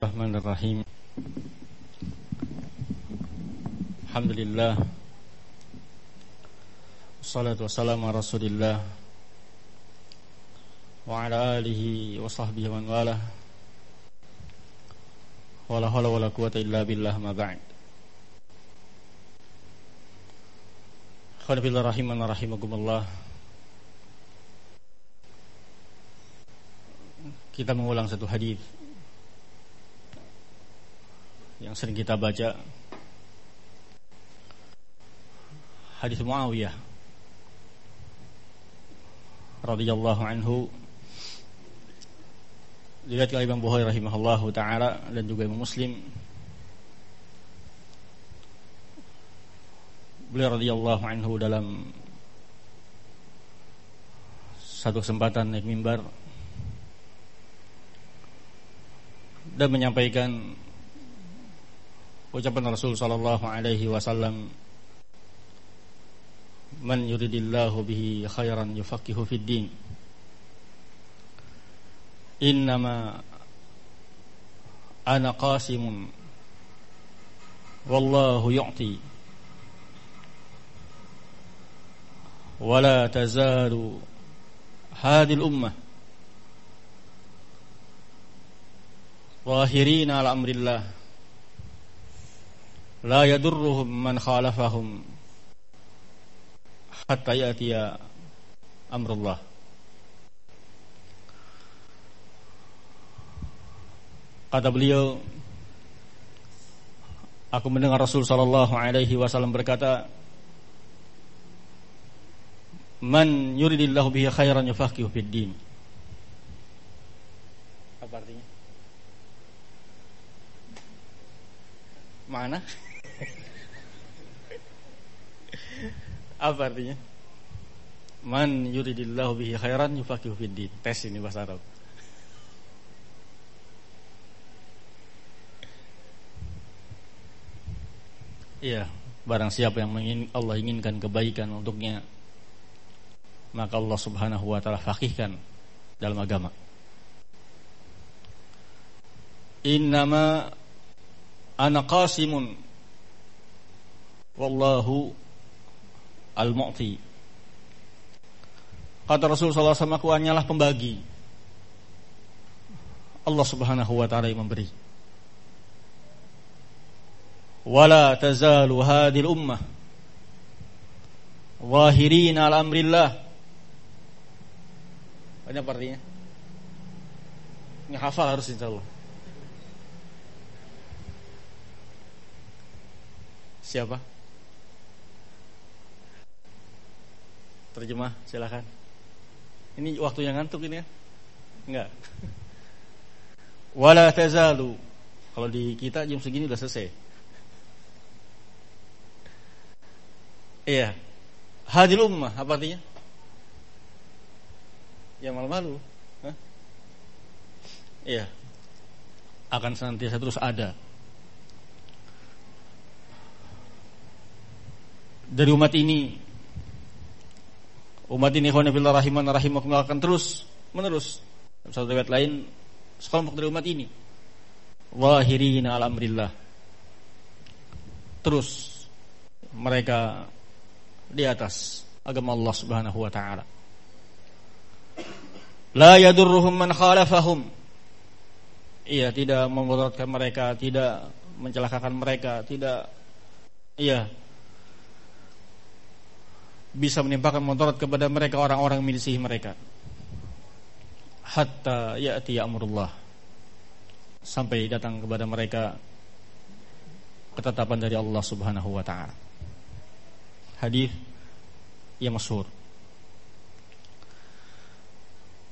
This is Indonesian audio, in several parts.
Bismillahirrahmanirrahim Alhamdulillah Assalatu wassalamu ala rasulillah Wa ala alihi wa sahbihi wa wala Wa la hawla wa la quwata illa billah ma ba'd Khalibillah rahiman rahimakumullah Kita mengulang satu hadis yang sering kita baca. Hadis Muawiyah radhiyallahu anhu. Dilihat oleh Imam Bukhari rahimahullahu taala dan juga Imam Muslim. Beliau radhiyallahu anhu dalam satu kesempatan naik mimbar dan menyampaikan ucapan Rasul sallallahu alaihi wasallam Man yuridillahu bihi khairan yufaqihu fid din Innama ana qasimun wallahu yu'ti ولا تزال هذه الأمة ظاهرين على أمر الله la yadurruhum man khalafahum hatta yatiya amrullah. Kata beliau aku mendengar Rasul sallallahu alaihi wasallam berkata man yuridillahu bihi khairan yufaqihu fid din apa artinya? Mana Apa artinya? Man yuridillahu bihi khairan yufaqihu fid din. Tes ini bahasa Arab. Iya, barang siapa yang ingin Allah inginkan kebaikan untuknya, maka Allah Subhanahu wa taala faqihkan dalam agama. Innama ana qasimun wallahu al-mu'ti. Kata Rasul sallallahu alaihi wasallam, aku hanyalah pembagi. Allah Subhanahu wa taala yang memberi. Wala tazalu hadhihi ummah zahirin ala amrillah. Apa artinya? Ini hafal harus insyaallah. Siapa? Terjemah, silakan. Ini waktu yang ngantuk ini ya? Enggak. Wala tazalu. Kalau di kita jam segini udah selesai. Iya. Hadil ummah apa artinya? Ya malu-malu. Iya. Akan senantiasa terus ada. Dari umat ini umat ini khonafillah rahiman rahimakumullah akan terus menerus. Satu riwayat lain sekelompok dari umat ini wahirina ala amrillah terus mereka di atas agama Allah Subhanahu wa taala. La yadurruhum man khalafahum. Iya tidak memudaratkan mereka tidak mencelakakan mereka tidak iya bisa menimpakan motorat kepada mereka orang-orang milisi mereka. Hatta ya'ti amrullah sampai datang kepada mereka ketetapan dari Allah Subhanahu wa taala. Hadis yang masyhur.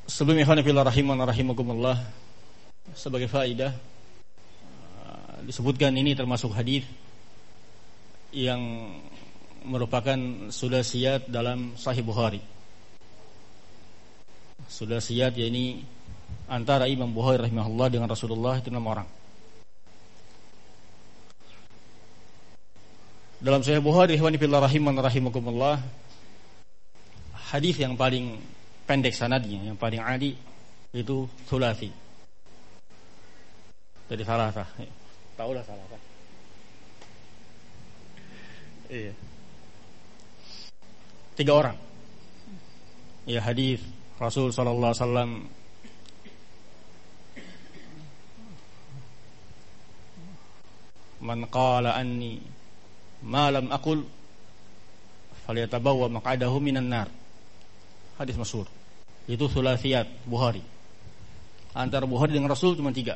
Sebelum ikhwan fillah rahiman rahimakumullah sebagai faidah uh, disebutkan ini termasuk hadis yang merupakan siat dalam Sahih Bukhari. siat yakni antara Imam Bukhari rahimahullah dengan Rasulullah itu enam orang. Dalam Sahih Bukhari ikhwani fillah rahiman rahimakumullah hadis yang paling pendek sanadnya, yang paling adi itu sulasi. Dari salah sah. Tahu lah salah sah. Iya. Tiga orang. Ya hadis Rasul sallallahu alaihi wasallam Man qala anni ma lam aqul falyatabawwa maq'adahu minan nar. Hadis masyhur. Itu sulasiyat Bukhari. Antara Bukhari dengan Rasul cuma tiga.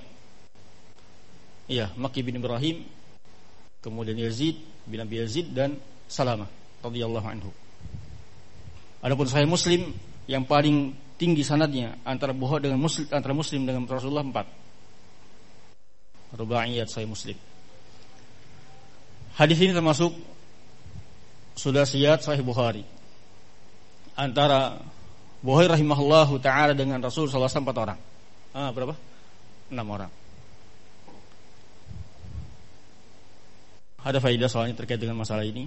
Iya, Maki bin Ibrahim, kemudian Yazid bin Abi Yazid dan Salamah radhiyallahu anhu. Adapun Sahih Muslim yang paling tinggi sanadnya antara Bukhari dengan Muslim antara Muslim dengan Rasulullah empat. Rubaiyat Sahih Muslim. Hadis ini termasuk sudah siat Sahih Bukhari. Antara Bukhari rahimahullahu taala dengan Rasul sallallahu alaihi empat orang. Ah, berapa? Enam orang. Ada faidah soalnya terkait dengan masalah ini.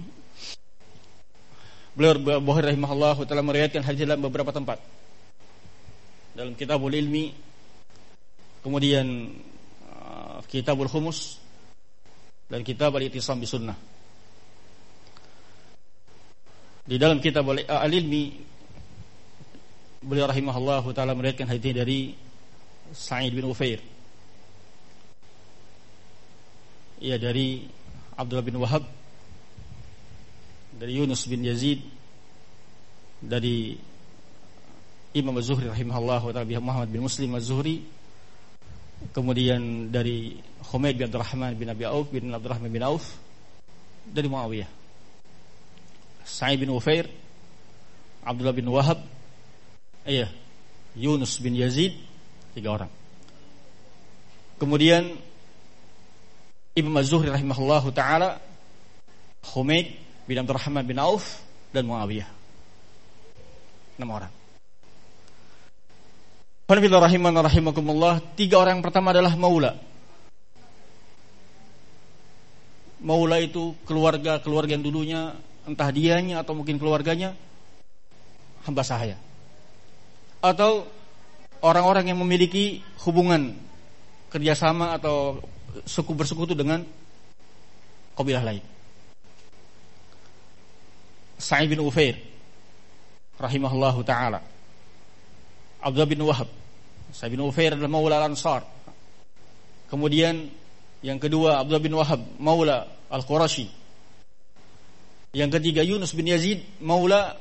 Beliau Bukhari rahimahullah telah meriwayatkan hadis dalam beberapa tempat. Dalam Kitabul Ilmi, kemudian uh, Kitabul Khumus dan Kitab Al-Ittisam Bisunnah. Di dalam Kitab Al-Ilmi beliau rahimahullah taala meriwayatkan hadis dari Sa'id bin Ufair. Ia dari Abdullah bin Wahab dari Yunus bin Yazid dari Imam Az-Zuhri rahimahullah taala Muhammad bin Muslim Az-Zuhri kemudian dari Humaid bin Abdurrahman bin Abi Auf bin Abdurrahman bin Auf dari Muawiyah Sa'id bin Ufair Abdullah bin Wahab Iya. Yunus bin Yazid tiga orang. Kemudian Ibnu Az-Zuhri rahimahullahu taala Humaid bin Abdurrahman bin Auf dan Muawiyah. Enam orang. Qanifillah rahiman rahimakumullah Tiga orang yang pertama adalah Maula Maula itu keluarga-keluarga yang dulunya Entah dianya atau mungkin keluarganya Hamba sahaya atau orang-orang yang memiliki hubungan kerjasama atau suku bersekutu dengan kabilah lain. Sa'id bin Ufair rahimahullahu taala. Abdullah bin Wahab. Sa'id bin Ufair adalah maula Al-Ansar. Kemudian yang kedua Abdullah bin Wahab maula Al-Qurashi. Yang ketiga Yunus bin Yazid maula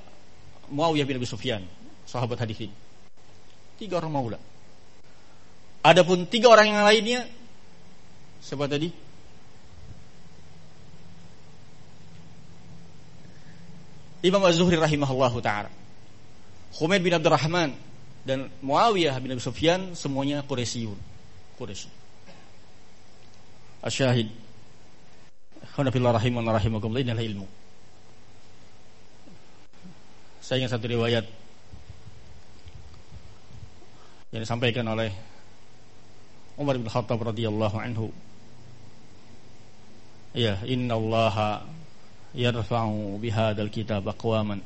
Muawiyah bin Abi Sufyan, sahabat hadis ini. Tiga orang maula. Adapun tiga orang yang lainnya siapa tadi? Imam Az-Zuhri rahimahullahu taala. Khumaid bin Abdurrahman dan Muawiyah bin Abi Sufyan semuanya Quraisyun. Quraisy. Asyahid. Hanafillah rahiman rahimakumullah inilah ilmu. Saya ingat satu riwayat yang disampaikan oleh Umar bin Khattab radhiyallahu anhu. Ya, inna bihadzal kitab aqwaman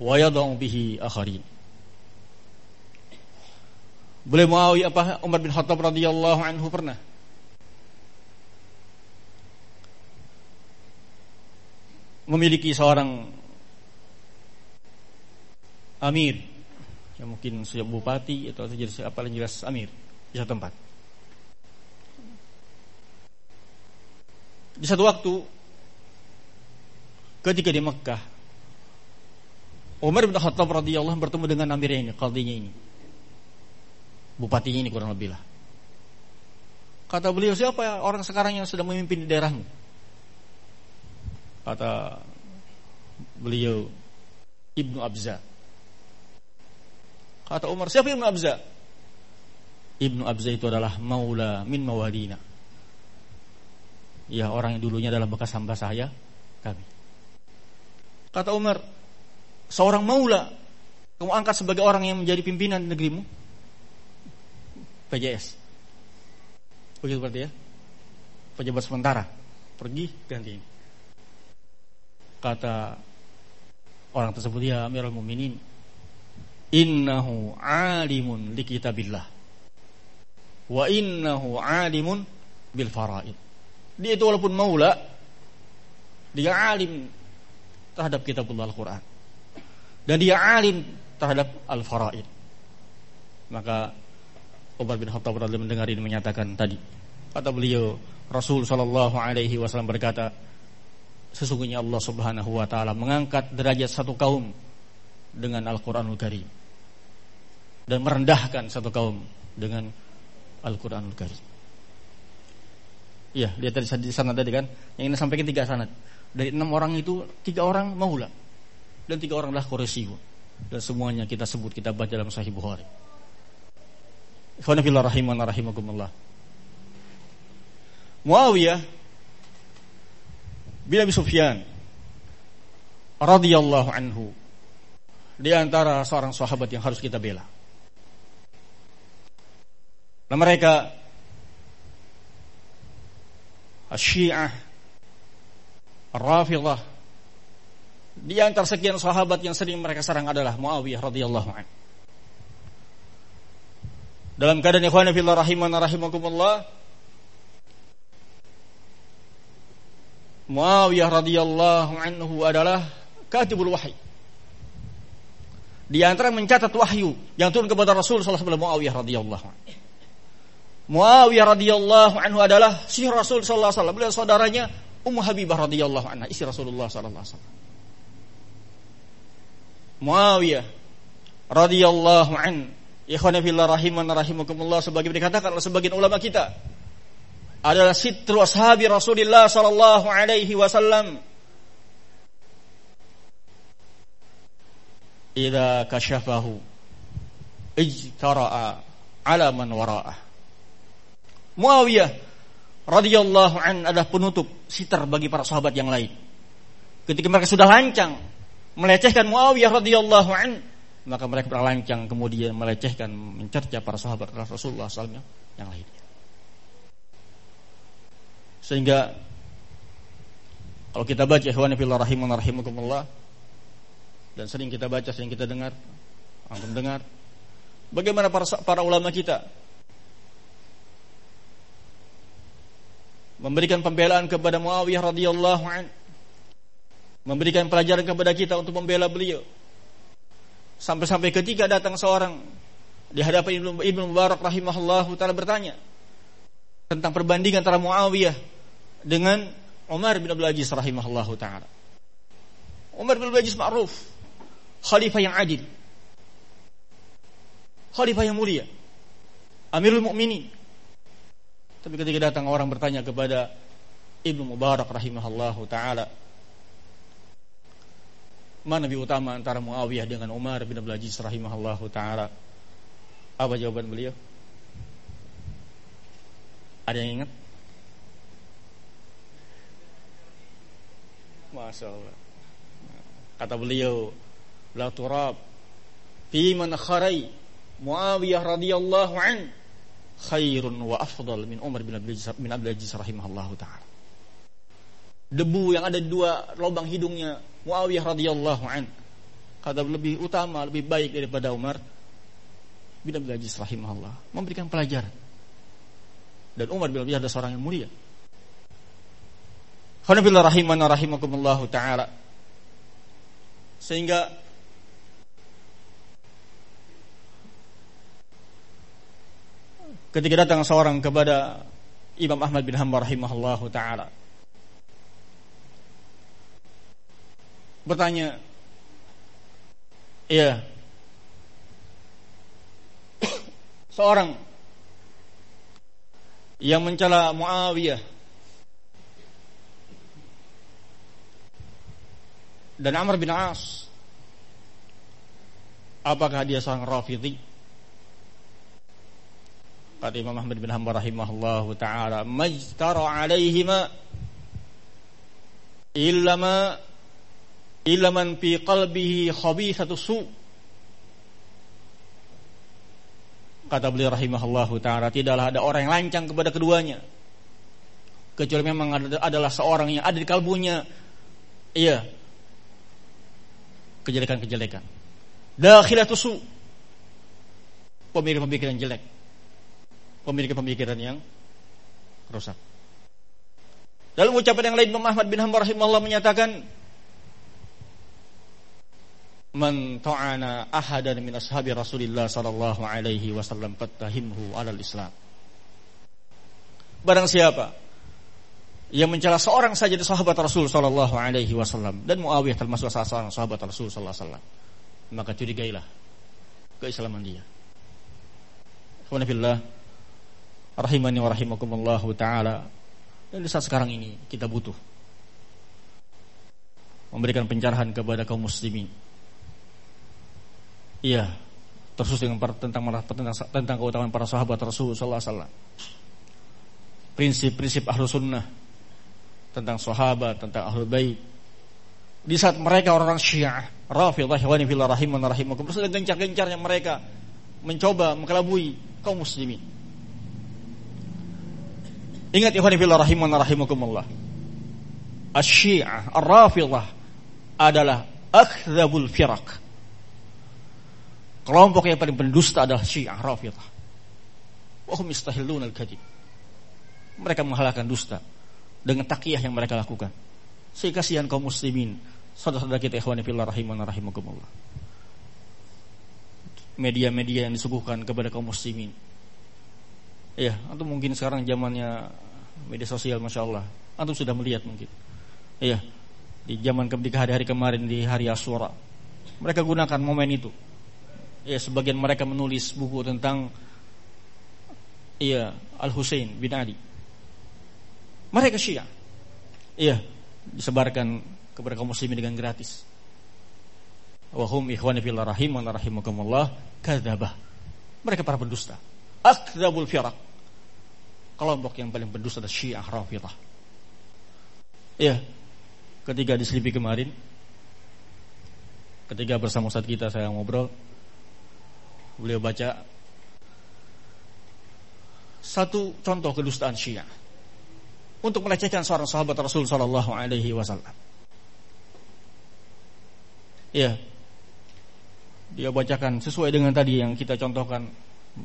wa yad'u bihi akharin. Boleh Muawiyah apa Umar bin Khattab radhiyallahu anhu pernah memiliki seorang amir ya mungkin sudah bupati atau jadi apa yang jelas amir di satu tempat. Di satu waktu ketika di Mekah Umar bin Khattab radhiyallahu bertemu dengan amirnya ini, qadhinya ini. Bupatinya ini kurang lebih lah. Kata beliau, siapa ya orang sekarang yang sedang memimpin di daerahmu? Kata beliau, Ibnu Abza. Kata Umar, siapa Ibnu Abza? Ibnu Abza itu adalah maula min mawadina. Ya, orang yang dulunya adalah bekas hamba saya, kami. Kata Umar, seorang maula kamu angkat sebagai orang yang menjadi pimpinan negerimu? PJS. Begitu berarti ya? Pejabat sementara. Pergi ganti ini. Kata orang tersebut ya Amirul Muminin innahu alimun li kitabillah wa innahu alimun bil faraid. Dia itu walaupun maula dia alim terhadap kitabullah Al-Qur'an. Dan dia alim terhadap al-faraid. Maka Umar bin Khattab radhiyallahu mendengar ini menyatakan tadi. Kata beliau, Rasul sallallahu alaihi wasallam berkata, sesungguhnya Allah Subhanahu wa taala mengangkat derajat satu kaum dengan Al-Qur'anul Karim dan merendahkan satu kaum dengan Al-Qur'anul Karim. Iya, lihat tadi di sana tadi kan, yang ini sampaikan tiga sanad. Dari enam orang itu tiga orang maula dan tiga orang adalah Quraisy dan semuanya kita sebut kita baca dalam Sahih Bukhari. Ikhwanafillah rahimana rahimakumullah. Muawiyah bin Abi Sufyan radhiyallahu anhu di antara seorang sahabat yang harus kita bela. Nah mereka Syiah Rafidah di antara sekian sahabat yang sering mereka serang adalah Muawiyah radhiyallahu anhu. Dalam keadaan ikhwan fillah rahimana rahimakumullah Muawiyah radhiyallahu anhu adalah katibul wahyi. Di antara mencatat wahyu yang turun kepada Rasul sallallahu alaihi wasallam Muawiyah radhiyallahu anhu. Muawiyah radhiyallahu anhu adalah si Rasul sallallahu alaihi wasallam. Beliau saudaranya Ummu Habibah radhiyallahu anha, istri Rasulullah sallallahu alaihi wasallam. Muawiyah radhiyallahu an ikhwan fillah rahiman rahimakumullah sebagai dikatakan oleh sebagian ulama kita adalah sitru ashabi Rasulullah sallallahu alaihi wasallam. Idza kashafahu ijtara'a ala man wara'ah. Muawiyah radhiyallahu an adalah penutup sitar bagi para sahabat yang lain. Ketika mereka sudah lancang melecehkan Muawiyah radhiyallahu an, maka mereka berlancang kemudian melecehkan mencerca para sahabat Rasulullah SAW yang lainnya. Sehingga kalau kita baca ikhwan fillah rahimun rahimakumullah dan sering kita baca, sering kita dengar, antum dengar bagaimana para para ulama kita memberikan pembelaan kepada Muawiyah radhiyallahu an memberikan pelajaran kepada kita untuk membela beliau sampai-sampai ketika datang seorang di hadapan Ibnu Ibnu Mubarak rahimahullahu taala bertanya tentang perbandingan antara Muawiyah dengan Umar bin Abdul Aziz rahimahullahu taala. Umar bin Abdul Aziz ma'ruf, khalifah yang adil. Khalifah yang mulia. Amirul Mukminin. Tapi ketika datang orang bertanya kepada Ibnu Mubarak rahimahullahu taala, mana lebih utama antara Muawiyah dengan Umar bin Abdul Aziz rahimahullahu taala? Apa jawaban beliau? Ada yang ingat? Masya Allah. Kata beliau, la turab fi man kharai Muawiyah radhiyallahu an khairun wa afdal min Umar bin Abdul Aziz bin Abdul Aziz rahimahullahu taala. Debu yang ada di dua lubang hidungnya Muawiyah radhiyallahu an kata lebih utama, lebih baik daripada Umar bin Abdul Aziz rahimahullah memberikan pelajaran. Dan Umar bin Abdul Aziz adalah seorang yang mulia. Khanabillah rahimana rahimakumullahu taala. Sehingga ketika datang seorang kepada Imam Ahmad bin Hanbal rahimahullahu taala. Bertanya iya seorang yang mencela Muawiyah dan Amr bin As apakah dia seorang Rafidhi kata Imam Ahmad bin Hanbal rahimahullah taala majtara illa ma illa man fi qalbihi khabithatu su kata beliau rahimahullah taala tidaklah ada orang yang lancang kepada keduanya kecuali memang adalah seorang yang ada di kalbunya iya kejelekan-kejelekan. Dakhilatu su. Pemikiran-pemikiran jelek. Pemikiran-pemikiran yang rusak. Dalam ucapan yang lain Imam Ahmad bin Hanbal rahimahullah menyatakan Man ta'ana ahadan min ashabi Rasulillah sallallahu alaihi wasallam fattahimhu alal Islam. Barang siapa yang mencela seorang saja di sahabat Rasul sallallahu alaihi wasallam dan Muawiyah termasuk salah seorang sahabat Rasul sallallahu alaihi wasallam, maka curigailah keislaman dia. Alhamdulillah rahimani wa rahimakumullah taala dan di saat sekarang ini kita butuh memberikan pencerahan kepada kaum muslimin. Iya, terus dengan tentang tentang tentang keutamaan para sahabat Rasulullah sallallahu alaihi wasallam. Prinsip-prinsip ahlu sunnah tentang sahabat, tentang ahlu bait. Di saat mereka orang-orang Syiah, Rafidhah, Ikhwani fillah rahiman rahimakum, gencar-gencarnya mereka mencoba mengelabui kaum muslimin. Ingat ikhwan fillah rahiman rahimakumullah. Asy-Syiah Ar-Rafidhah adalah akdzabul firaq. Kelompok yang paling pendusta adalah Syiah Rafidhah. Wa hum al-kadzib. Mereka menghalalkan dusta dengan takiyah yang mereka lakukan. Sehingga kasihan kaum muslimin, saudara-saudara kita ikhwan fillah rahiman rahimakumullah. Media-media yang disuguhkan kepada kaum muslimin Ya, atau mungkin sekarang zamannya media sosial, masya Allah. Antum sudah melihat mungkin. Iya, di zaman ketika hari-hari kemarin di hari Asyura, mereka gunakan momen itu. Ya, sebagian mereka menulis buku tentang iya Al Husain bin Ali. Mereka Syiah. Iya, disebarkan kepada kaum muslimin dengan gratis. Wahum ikhwani fillah rahim wa rahimakumullah kadzabah. Mereka para pendusta. Akdzabul firaq kelompok yang paling berdosa adalah Syiah Rafidhah. Ya, ketika diselipi kemarin, ketika bersama Ustaz kita saya ngobrol, beliau baca satu contoh kedustaan Syiah untuk melecehkan seorang sahabat Rasul Shallallahu Alaihi Wasallam. Ya, dia bacakan sesuai dengan tadi yang kita contohkan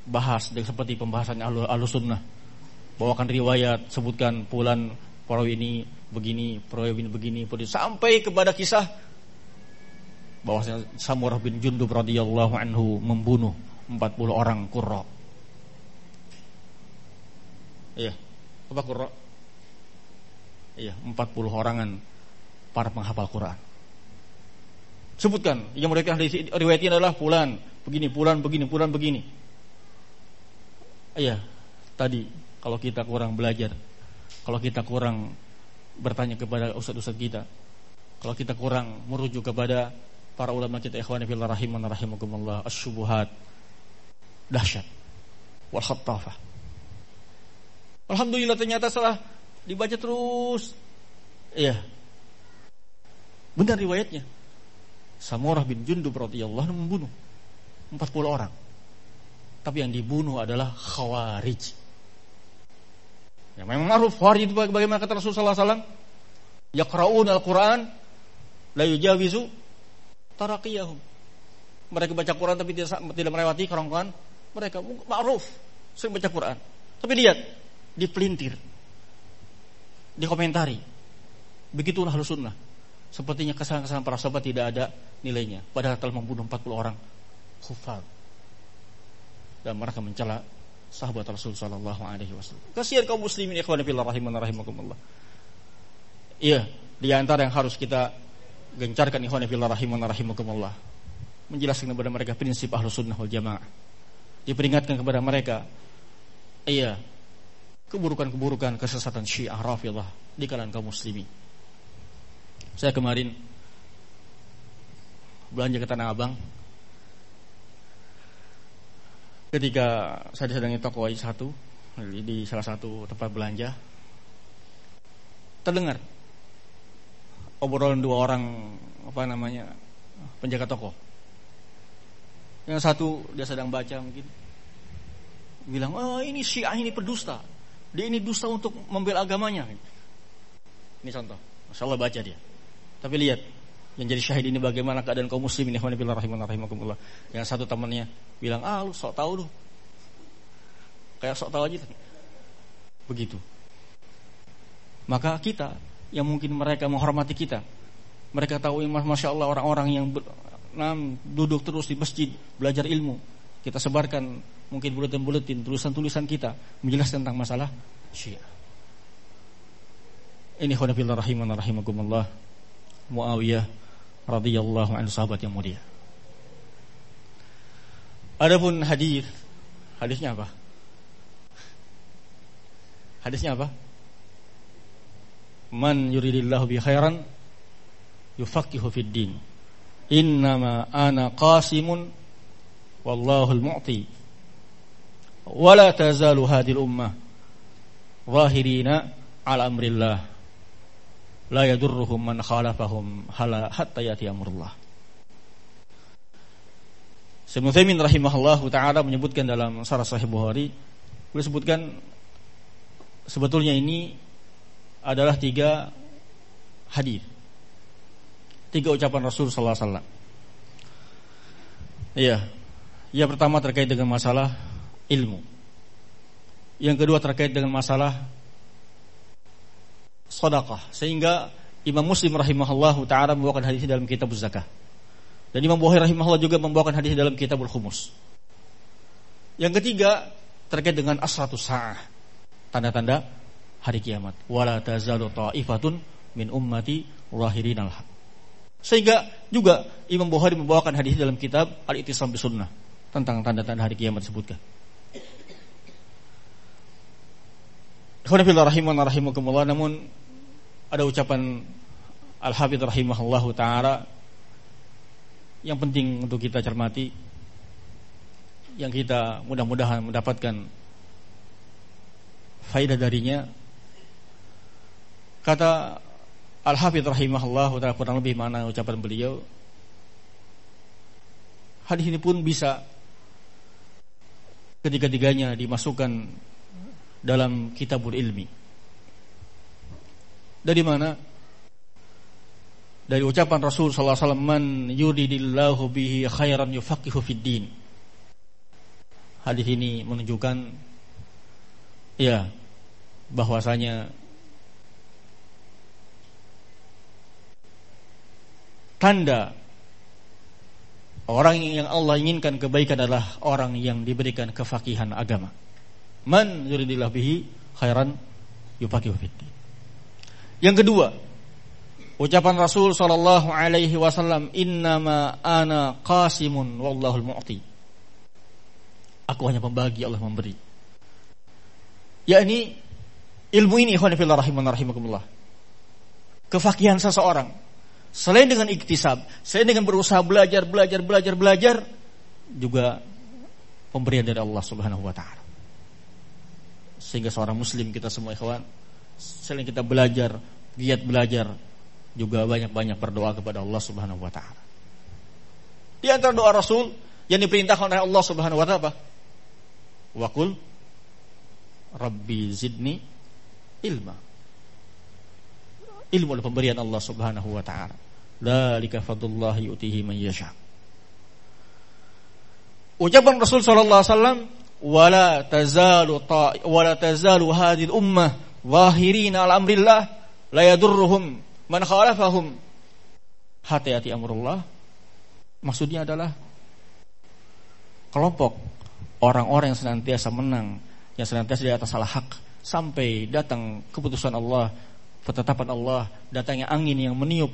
bahas seperti pembahasan alus sunnah bawakan riwayat, sebutkan pulan perawi ini begini, perawi ini begini, begini sampai kepada kisah bahwasanya Samurah bin Jundub radhiyallahu anhu membunuh 40 orang qurra. Iya, apa qurra? Iya, 40 orangan para penghafal Quran. Sebutkan yang mereka riwayat ini adalah pulan, begini, pulan, begini, pulan, begini. Iya, tadi kalau kita kurang belajar, kalau kita kurang bertanya kepada ustaz-ustaz kita, kalau kita kurang merujuk kepada para ulama kita ikhwani fillah rahiman rahimakumullah asyubuhat dahsyat wal khattafah. Alhamdulillah ternyata setelah dibaca terus iya benar riwayatnya Samurah bin Jundub radhiyallahu anhu membunuh 40 orang. Tapi yang dibunuh adalah Khawarij. Ya, memang ma'ruf Khawarij itu bagaimana kata Rasulullah SAW? Yaqra'un al-Quran la yujawizu taraqiyahum. Mereka baca Quran tapi tidak, tidak melewati kerongkongan mereka. Ma'ruf sering baca Quran. Tapi lihat, dipelintir. Dikomentari. Begitulah halus. Sepertinya kesalahan-kesalahan para sahabat tidak ada nilainya. Padahal telah membunuh 40 orang kufar. Dan mereka mencela sahabat Rasul sallallahu alaihi wasallam. Kasihan kaum muslimin ikhwan fillah rahiman rahimakumullah. Iya, di antara yang harus kita gencarkan ikhwan fillah rahiman rahimakumullah. Menjelaskan kepada mereka prinsip Ahlus Sunnah wal Jamaah. Diperingatkan kepada mereka iya, keburukan-keburukan kesesatan Syiah Rafidhah di kalangan kaum muslimin. Saya kemarin belanja ke Tanah Abang ketika saya sedang di toko satu di salah satu tempat belanja terdengar obrolan dua orang apa namanya penjaga toko. Yang satu dia sedang baca mungkin bilang oh ini syiah ini pendusta. Dia ini dusta untuk membela agamanya. Ini contoh. Masya Allah baca dia. Tapi lihat yang jadi syahid ini bagaimana keadaan kaum muslimin rahimakumullah. Yang satu temannya bilang, "Ah, lu sok tahu lu." kayak sok tahu aja begitu maka kita yang mungkin mereka menghormati kita mereka tahu masya Allah orang-orang yang ber, nam, duduk terus di masjid belajar ilmu kita sebarkan mungkin buletin-buletin tulisan-tulisan kita menjelaskan tentang masalah syiah ini khonafillah rahiman rahimakumullah Muawiyah radhiyallahu anhu sahabat yang mulia Adapun hadis, hadisnya apa? Hadisnya apa? Man yuridillahu bi khairan yufaqihu fid din. Innama ana qasimun wallahu al-mu'ti. Wala tazalu hadhihi al-ummah zahirina ala amrillah. La yadurruhum man khalafahum hatta yati amrullah. Syekh Utsaimin rahimahullah taala menyebutkan dalam Sarah Sahih Bukhari, beliau sebutkan sebetulnya ini adalah tiga hadis. Tiga ucapan Rasul sallallahu alaihi wasallam. Iya. Yang pertama terkait dengan masalah ilmu. Yang kedua terkait dengan masalah sedekah. Sehingga Imam Muslim rahimahullahu taala membawakan hadis dalam kitab zakah. Dan Imam Bukhari rahimahullah juga membawakan hadis dalam Kitabul Khumus. Yang ketiga terkait dengan asratus sa'ah. Tanda-tanda hari kiamat. Wala tazalu ta'ifatun min ummati al haq. Sehingga juga Imam Bukhari membawakan hadis dalam kitab Al-Ittisam Sunnah tentang tanda-tanda hari kiamat disebutkan. Khonafillah namun ada ucapan Al-Hafidh rahimahullahu taala yang penting untuk kita cermati yang kita mudah-mudahan mendapatkan faidah darinya. Kata Al-Hafidh rahimahullah taala kurang lebih mana ucapan beliau hadis ini pun bisa ketiga-tiganya dimasukkan dalam kitabul ilmi dari mana dari ucapan Rasul sallallahu alaihi wasallam man yuridillahu bihi khairan yufaqihu fid din. Hadis ini menunjukkan ya bahwasanya tanda orang yang Allah inginkan kebaikan adalah orang yang diberikan kefakihan agama. Man yuridillahu bihi khairan yufaqihu fid din. Yang kedua, Ucapan Rasul sallallahu alaihi wasallam, "Innama ana qasimun wallahul mu'ti." Aku hanya pembagi, Allah memberi. Ya ini ilmu ini ikhwan fillah rahiman rahimakumullah. Kefakihan seseorang selain dengan iktisab, selain dengan berusaha belajar, belajar, belajar, belajar juga pemberian dari Allah Subhanahu wa taala. Sehingga seorang muslim kita semua ikhwan selain kita belajar, giat belajar, juga banyak-banyak berdoa kepada Allah Subhanahu wa taala. Di antara doa Rasul yang diperintahkan oleh Allah Subhanahu wa taala apa? Waqul Rabbi zidni ilma. Ilmu adalah pemberian Allah Subhanahu wa taala. Dzalika fadlullah yu'tihi man yasha. Ucapan Rasul sallallahu alaihi wasallam wala tazalu ta wala tazalu hadhihi ummah zahirina al amrillah la yadurruhum Man khalafahum. Hati-hati amrullah. Maksudnya adalah kelompok orang-orang yang senantiasa menang, yang senantiasa di atas salah hak sampai datang keputusan Allah, ketetapan Allah, datangnya angin yang meniup,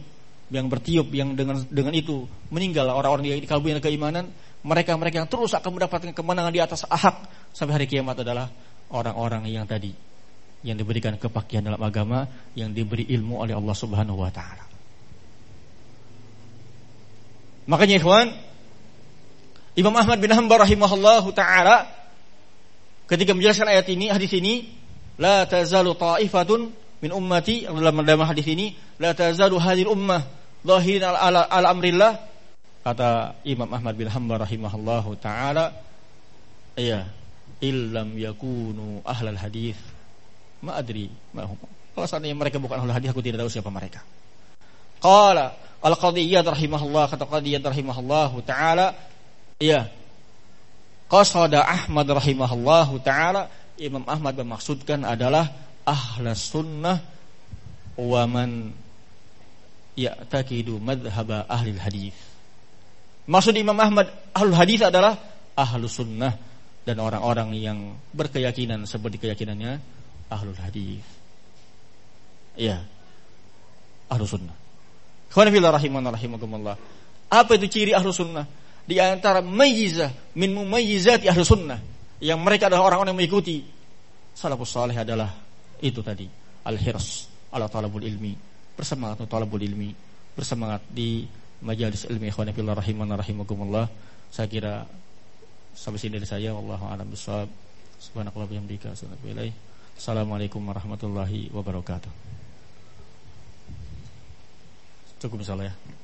yang bertiup, yang dengan dengan itu meninggal orang-orang yang keimanan, mereka-mereka yang terus akan mendapatkan kemenangan di atas hak sampai hari kiamat adalah orang-orang yang tadi yang diberikan kepakian dalam agama yang diberi ilmu oleh Allah Subhanahu wa taala. Makanya ikhwan Imam Ahmad bin Hanbal rahimahullahu taala ketika menjelaskan ayat ini hadis ini la tazalu ta'ifatun min ummati dalam dalam hadis ini la tazalu hadhihi ummah zahirin ala, ala, ala amrillah kata Imam Ahmad bin Hanbal rahimahullahu taala ya illam yakunu ahlal hadis Ma'adri ma'hum. Kalau seandainya mereka bukan ahli hadis aku tidak tahu siapa mereka. Qala Al-Qadiyyah rahimahullah kata Qadiyyah rahimahullah taala iya Qasada Ahmad rahimahullahu taala Imam Ahmad memaksudkan adalah ahlas sunnah wa man ya'taqidu madhhab ahli hadis. Maksud Imam Ahmad ahlul hadis adalah ahlu sunnah dan orang-orang yang berkeyakinan seperti keyakinannya ahlul hadis. Ya. Ahlu sunnah. Khawanibillah rahimah rahimakumullah. Apa itu ciri ahlu sunnah? Di antara mayizah min mumayyizati ahlu sunnah. Yang mereka adalah orang-orang yang mengikuti. Salafus salih adalah itu tadi. Al-hirs ala talabul ilmi. Bersemangat untuk talabul ilmi. Bersemangat di majalis ilmi khawanibillah rahimah rahimakumullah. Saya kira sampai sini dari saya. Wallahu a'lam bishawab. Subhanakallah bihamdika. Assalamualaikum warahmatullahi wabarakatuh. Cukup misalnya ya.